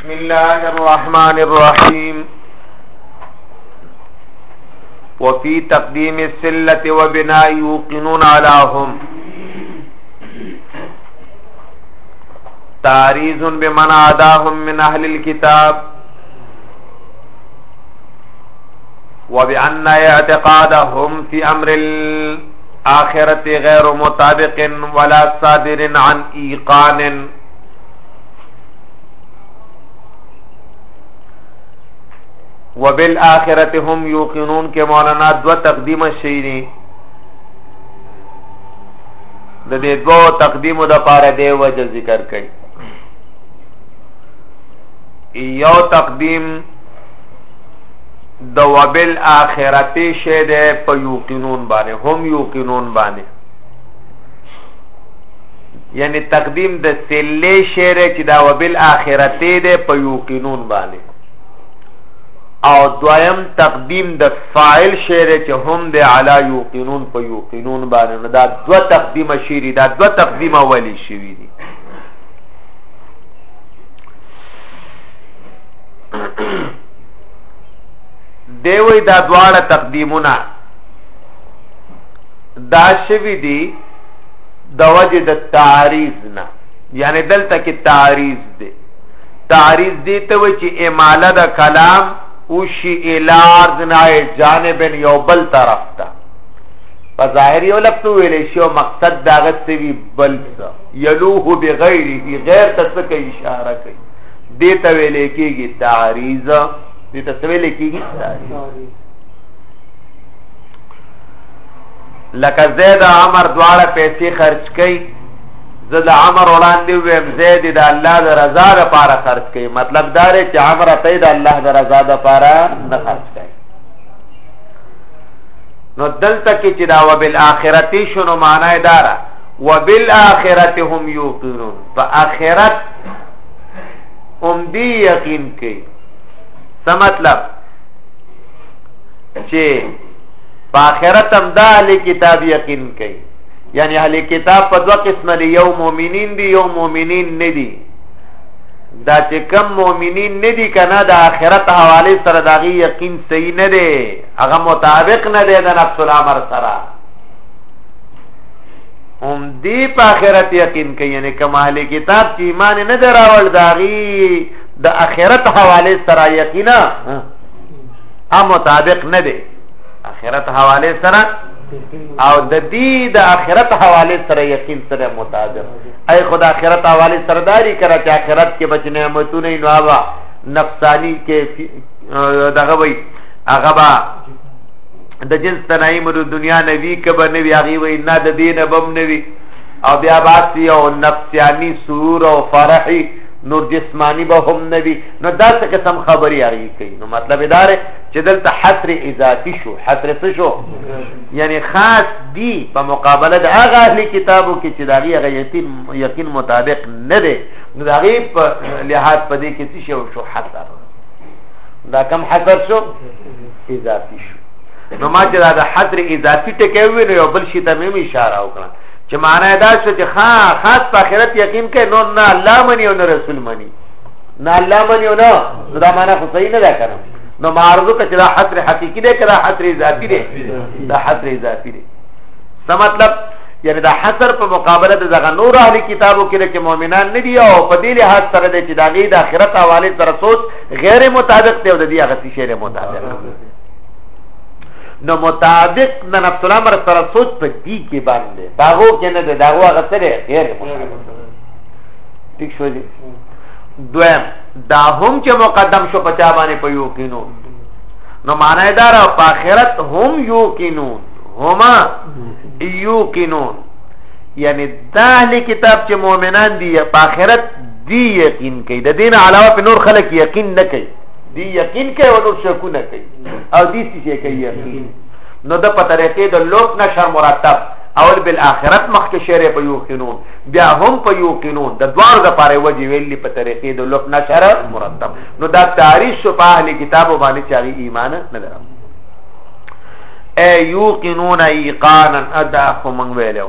بسم الله الرحمن الرحيم وفي تقديم السلة وبناء يوقنون علاهم تاريز بمن عداهم من أهل الكتاب وبأن اعتقادهم في أمر الآخرة آخرت غیر مطابق ولا صادر عن ایقان وبالآخرت هم یوقنون کې مولانا دو تقدیم شیری د دې دو تقدیمو د پاره دی وجه ذکر کړي یو تقدیم د وبل اخرته شه ده په یقینون باندې هم یقینون باندې یعنی تقدیم د سله شعر چې دا وبل اخرته ده په یقینون باندې او دویم تقدیم د فاعل شعر چې هم د علا یقینون په یقینون باندې نه دا دو تقدیم شعر دا دو تقدیم اولی شوی دی دی وی دا دواړه تقدیمونه دا شوی دی د وجه د تعریض نه یعنی دلته کې تعریض دی تعریض دی ته و چې اماله د کلام او شی الار نه جانب یو بل طرف ته په ظاهر یو لفظ ویل شي او مقصد دا غسوی بل څه یلوه بغیره غیر ته څه اشاره کوي دې ته ویل کېږي تعریض دې ته څه ویل کېږي لکه زید عمر دواړه پیسې خرج کړي زه د عمر وړاندې ویم زید د الله د رضا لپاره خرج کړي مطلب دا دی چې عمر ته د الله د رضا لپاره نه خرج کړي نو دلته کې چې دا وبالآخرتی شنو معنی دارا وبالآخرته هم یوقنون په اخرت هم دی یقین کوي څه مطلب چې په اخرت هم دا اهل کتاب یقین کوي یعنی اهل کتاب په دوه قسمه دي یو مؤمنین دي یو مؤمنین نه دي دا چې کم مؤمنین نه دي کنه د آخرت حواله سره دا غي یقین صحیح نه دی هغه مطابق نه دی د نفس الامر سره هم دی په آخرت یقین کوي یعنی کمال کتاب چې ایمان نه دراول داغي د آخرت حواله سره یقینا ا مطابق نه دی آخرت حواله سره او د دې د آخرت حواله سره یقین سره مطابق اي خدا آخرت حواله سره داری کرا چې آخرت کې بچ نعمتونه نو ابا نفسانی کې دغه وي هغه با د جنس تنایم د دنیا نوی کبه نوی هغه وی نه د دین بم نوی او بیا باسی او نفسیانی سرور او فرحی نور جسمانی به هم نوی نو دا څه قسم خبری هغه کوي نو مطلب ادار چې دلته حصر اضافي شو حصر څه شو یعنی خاص دی په مقابله د هغه اهل کتابو کې چې داغي هغه یقین یقین مطابق نه دی نو داغي په لحاظ په دې کې څه شو حصر دا کم حصر شو اضافي نو ما چې دا د حذر اضافي ټکی وی نو یو بل شي ته مې اشاره وکړه چې معنی دا شو چې خا خاص په آخرت یقین کې نو نه الله منی او نه رسول منی نه الله منی او نه دا معنی خو صحیح نه ده کړم نو معارضه ته چې دا حذر حقيقي دی کړه حذر اضافي دی دا حذر اضافي دی څه مطلب یعنی دا حصر په مقابله د دغه نور اهل کتابو کې چې مؤمنان نه دي او په دې لحاظ سره د چې داغي د آخرت حواله سره سوچ غیر مطابق دی او د دې هغه شی نه مطابق نو مطابق د نفس الامر سره سوچ په دې کې باندې داغو کې نه ده داغو هغه سره غیر ټیک شو دي دویم دا هم چې مقدم شو په چا باندې په یو کینو نو معنی دار او په آخرت هم یو کینو هما یو کینو یعنی دا اهل کتاب چې مؤمنان دي په آخرت دی یقین کوي د دین علاوه په نور خلک یقین نه کوي دی یقین کوي او نور شکونه کوي او دی څه کوي یقین نو د په طریقې د لوک نشر مرتب اول بل اخرت مخکې شعر په یوقینون بیا هم په یوقینون د دوار د پاره وجه ویلی په طریقې د لوک نشر مرتب نو دا تاریخ شو په اهل کتابو باندې چاري ایمان نه درم ای یوقینون ایقانا ادا خو مونږ ویلو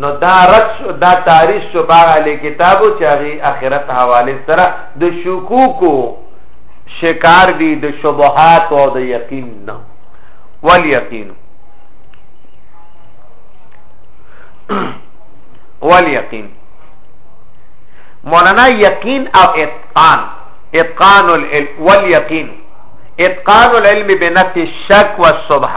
نو دا رد شو دا تاریخ شو باغ علی کتابو چې هغه اخرت حواله سره د شکوکو شکار دي د شبهات او د یقین نه ول یقین ول یقین مولانا یقین او اتقان اتقان العلم ول یقین اتقان العلم بنفي الشك والصبح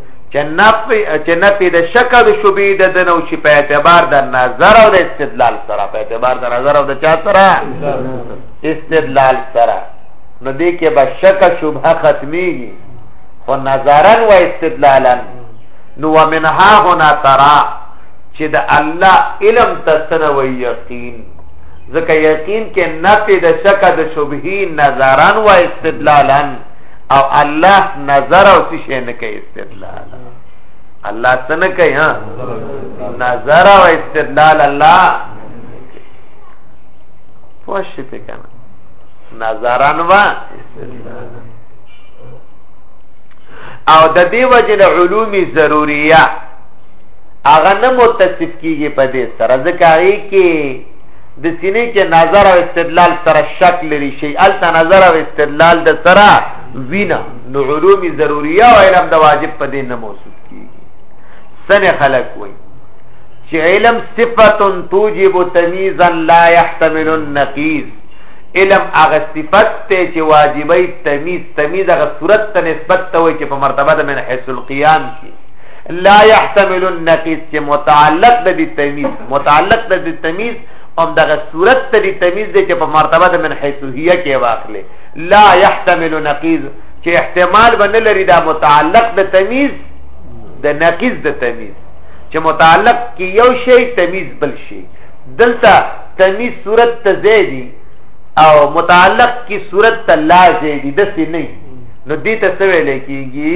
چې نفي چې نفي د شک د شوبې د دنو چې په اعتبار د نظر او د استدلال سره په اعتبار د نظر او د چا سره استدلال سره نو دې کې به شک شوبه ختميږي خو نظرا و استدلالا نو ومنها هنا ترى چې د الله علم تسنه و یقین ځکه یقین کې نفي د شک د شوبې نظرا و استدلالا او الله نظر او څه شي نه کوي استدلال الله څه نه کوي ها نظر او استدلال الله پوښ په کنه نظران وا استدلال او د دې وجه د علوم ضروریه هغه نه متصف کیږي په دې سره ځکه کې د سینې کې نظر او استدلال سره شک لري شي الته نظر او استدلال د سره وینا نو علوم ضروریه او علم د واجب په دې نه موصوف کیږي سنه خلق وای چې علم صفت توجب تمیزا لا يحتمل النقیز علم هغه صفت ته چې واجبې تمیز تمیز هغه صورت ته نسبت ته وای چې په مرتبه د من حيث القيام کې لا يحتمل النقيض چې متعلق د دې تمیز متعلق د دې تمیز هم دغه صورت ته دې تمیز دی چې په مرتبه د من حيث هي کې واخلې لا يحتمل نقيض چې احتمال باندې لري دا متعلق د تمیز د نقیز د تمیز چې متعلق کې یو شی تمیز بل شی دلته تمیز صورت ته زیدي او متعلق کې صورت ته لا زیدي د سې نه نو دې ته څه ویل کېږي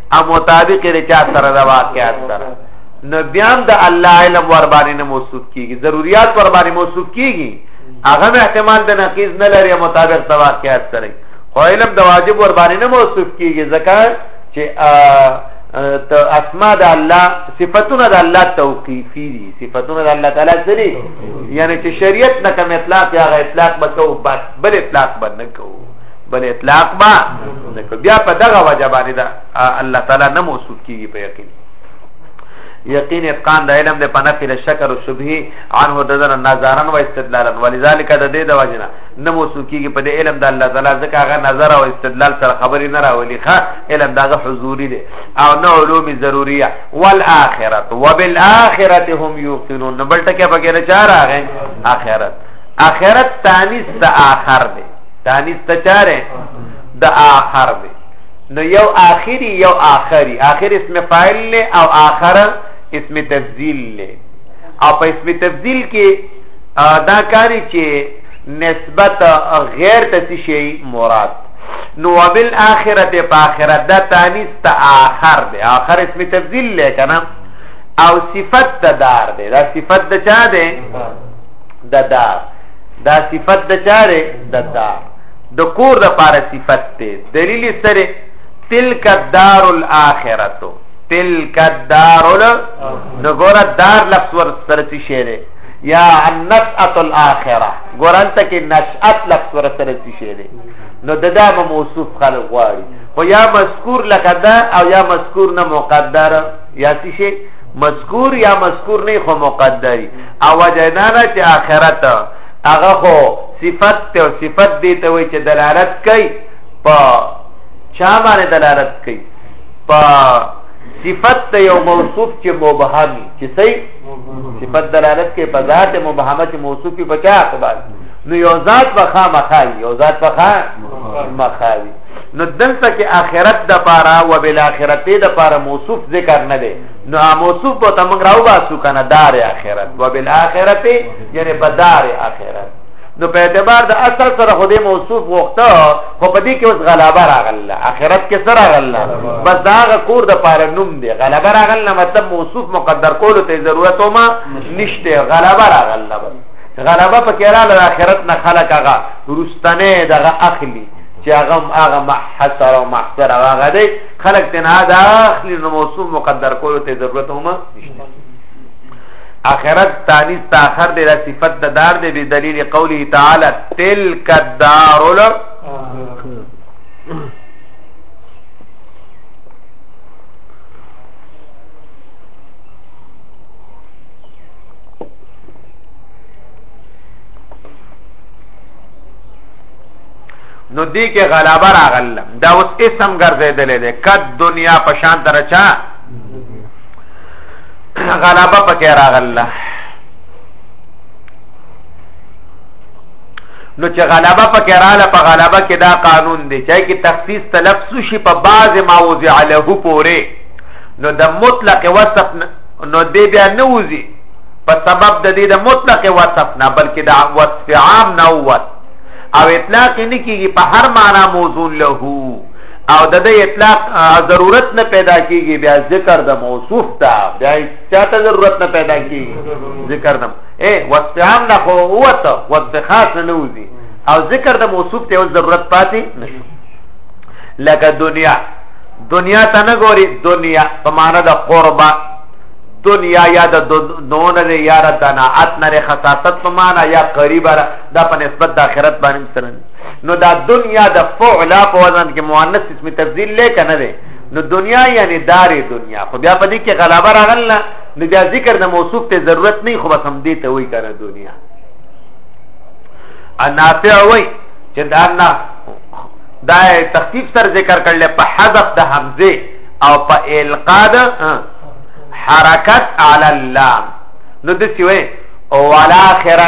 ا مطابق لري چا سره د واقعات سره نو بیا هم د الله علم ور باندې نه موصوف کیږي ضرورت ور باندې موصوف کیږي هغه احتمال د نقیز نه لري مطابق د واقعات سره خو علم د واجب ور باندې نه موصوف کیږي ځکه چې ته اسماء د الله صفاتونه د الله توقیفی دي صفاتونه د الله تعالی سری یعنی چې شریعت نه کوم اطلاق یا غیر اطلاق بکو بس بل اطلاق باندې کوو بل اطلاق با نکو بیا په دغه وجه باندې دا الله تعالی نه موصوف کیږي په یقین یقین اتقان د علم د پنفی د شکر او شبهه عنه دذر نظرا و استدلالا ولذالک د دې د وجنا نه موصوف کیږي په دې علم د الله تعالی ځکه هغه نظر او استدلال سره خبرې نه راولي ښه علم دغه حضوري دي او نه علوم ضروریه والاخره وبالاخره هم یوقنون بل ټکی پکې نه چار راغی اخرت اخرت تانیس د اخر دی تانیس ته چاره د آخر دی نو یو آخری یو آخری آخر اسم فاعل له او آخر اسم تفضیل له او په اسم تفضیل کې دا کاری چې نسبت غیر تسی شی مراد نو وبال اخرت په اخرت دا تانیس ته آخر دی آخر اسم تفضیل له کنه او صفت د دار دی دا صفت د چا دی د دار دا صفت د چاره د دار د کور د پاره صفت ته دلیل سره تلک الدار الاخرته تلک الدار نګور دار لفظ ور سره څه شعر یا النشأت الاخره ګوران ته کې نشأت لفظ ور سره څه شعر نو د دا موصوف خلق غواړي خو یا مذکور لکه دا او یا مذکور نه مقدر یا څه شي مذکور یا مذکور نه خو مقدری او وجدانا چې آخرت هغه خو صفت ته او صفت دی ته وي چې دلالت کوي په چا باندې دلالت کوي په صفت ته یو موصوف چې مبهم چې صحیح صفت دلالت کوي په ذات مبهمه چې موصوف په چا اقبال نو یو ذات بخا مخاوي یو ذات بخا مخاوي نو دلته کې آخرت د پاره او بل آخرت د پاره موصوف ذکر نه دی نو موصوف به ته موږ راو باسو کنه دار اخرت و بالاخره یعنی په دار اخرت نو په اعتبار د اصل سره خو دې موصوف وخته خو په دې کې اوس غلبه راغله اخرت کې سره راغله بس دا کور د پاره نوم دی غلبه راغله مطلب موصوف مقدر کولو ته ضرورت ما نشته غلبه راغله بس غلبه په کې راغله اخرت نه خلق هغه ورستنه دغه اخلي چې هغه هغه محصر او محصر هغه دی خلق تنها دا اخلي نو موصوف مقدر کولو ته ضرورت هم نشته اخرت تانیس تاخر دی دا صفت د دار دی به دلیل قوله تعالی تلک الدار نو دې کې غلبه راغله دا اوس اسم ګرځیدل دي کد دنیا په شان درچا غلبه پکې راغله نو چې غلبه پکې رااله په غلبه کې دا قانون دی چې کې تخصیص تلفظ شي په بعض ما وضع له پورې نو د مطلق وصف نو دې بیا نه وځي په سبب د دې د مطلق وصف نه بلکې د وصف عام نه وت او اطلاق نه کیږي په هر معنا موزون له او د دې اطلاق ضرورت نه پیدا کیږي بیا ذکر د موصوف ته بیا چاته ضرورت نه پیدا کیږي ذکر دم اے وصفان نه خو وته وصف خاص نه وځي او ذکر د موصوف ته ضرورت پاتې نشو لکه دنیا دنیا ته نه ګوري دنیا په معنا د قربا دنیا یا د دون نه یا د دناعت نه خصاصت په معنا یا قریبه دا په نسبت د آخرت باندې سره نو دا دنیا د فعل په وزن کې مؤنث اسم تفضیل لې کنه دی نو دنیا یعنی دار دنیا خو بیا په دې کې غلبه راغله نو بیا ذکر د موصوف ته ضرورت نه خو بس هم دې ته وای کنه دنیا انافع وای چې دا نه دا تخفیف سره ذکر کړل په حذف د حمزه او په القا د حرکت علی اللام نو د سیوه او علی اخره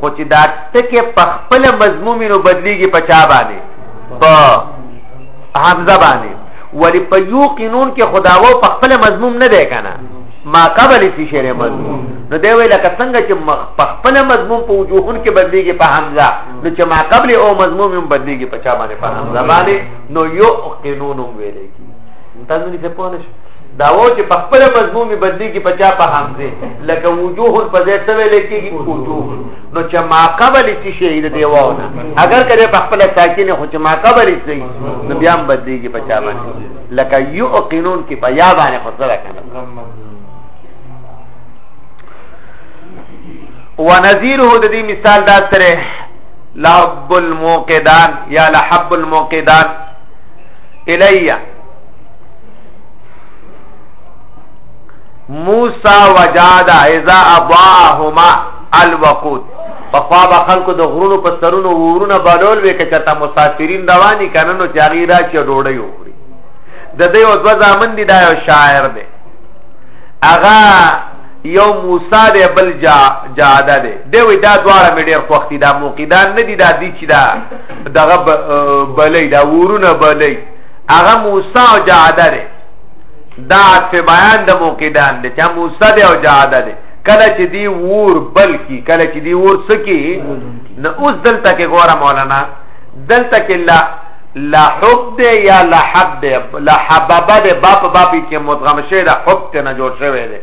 خو چې دا ټکه په خپل مضمون نو بدلیږي په چا باندې په حمزه باندې ولی په یو قانون کې خداو په خپل مضمون نه دی کنه ما قبل سی شعر مضمون نو دی ویل که څنګه چې په خپل مضمون په وجوهون کې بدلیږي په حمزه نو چې ما قبل او مضمون هم بدلیږي په چا باندې په حمزه باندې نو یو قانون هم ویل کی تاسو نه څه پوه نشئ دا وو چې په خپل مضمون به بدلی کې پچا په حمزه لکه وجوه په ځای څه ویل کېږي وجوه نو چې ما قبل چې شي د دی وو نه اگر کله په خپل ساکن خو چې ما قبل شي نو بیا هم بدلی کې پچا باندې لکه یو قانون کې په یا باندې خو سره کنه ونذيره د دې مثال دا سره لحب الموقدان یا لحب الموقدان الیا موسی وجادا اذا اضاءهما الوقود په خوا به خلکو د غرونو په سرونو ورونه بلول وې که چېرته مسافرین رواني کنه نو چې هغه راشي ډوډۍ وخوري د دې او دوه ځامن دي دا یو شاعر دی هغه یو موسی دی بل جا جاده دی دی وی دا دواړه مې ډېر خوښ دي دا موقیدان نه دي دا دي چې دا دغه بلې دا ورونه بلې هغه موسی او جعده دی دا عطف بیان د موقدان دی چې موسی دی او جعده دی کله چې دی ور بلکی کله چې دی ور سکی نو اوس دلته کې ګوره مولانا دلته کې لا لا حب دی یا لا حب دی لا حبب دی باپ باپ کې مدغم شوی دا حب ته نه جوړ شوی دی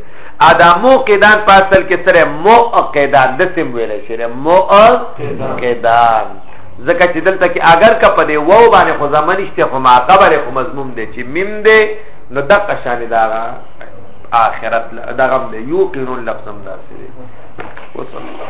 ادا موقدان په اصل کې سره موقدان د سیم ویل شي موقدان ځکه چې دلته کې اگر که په دې وو باندې خو زمن شته خو ما قبل خو مضمون دی چې مم دی نو دغه شان دا آخرت دغه دی یوقین لفظم داسې دی وصلی الله